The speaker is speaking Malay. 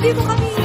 Hindi mo kami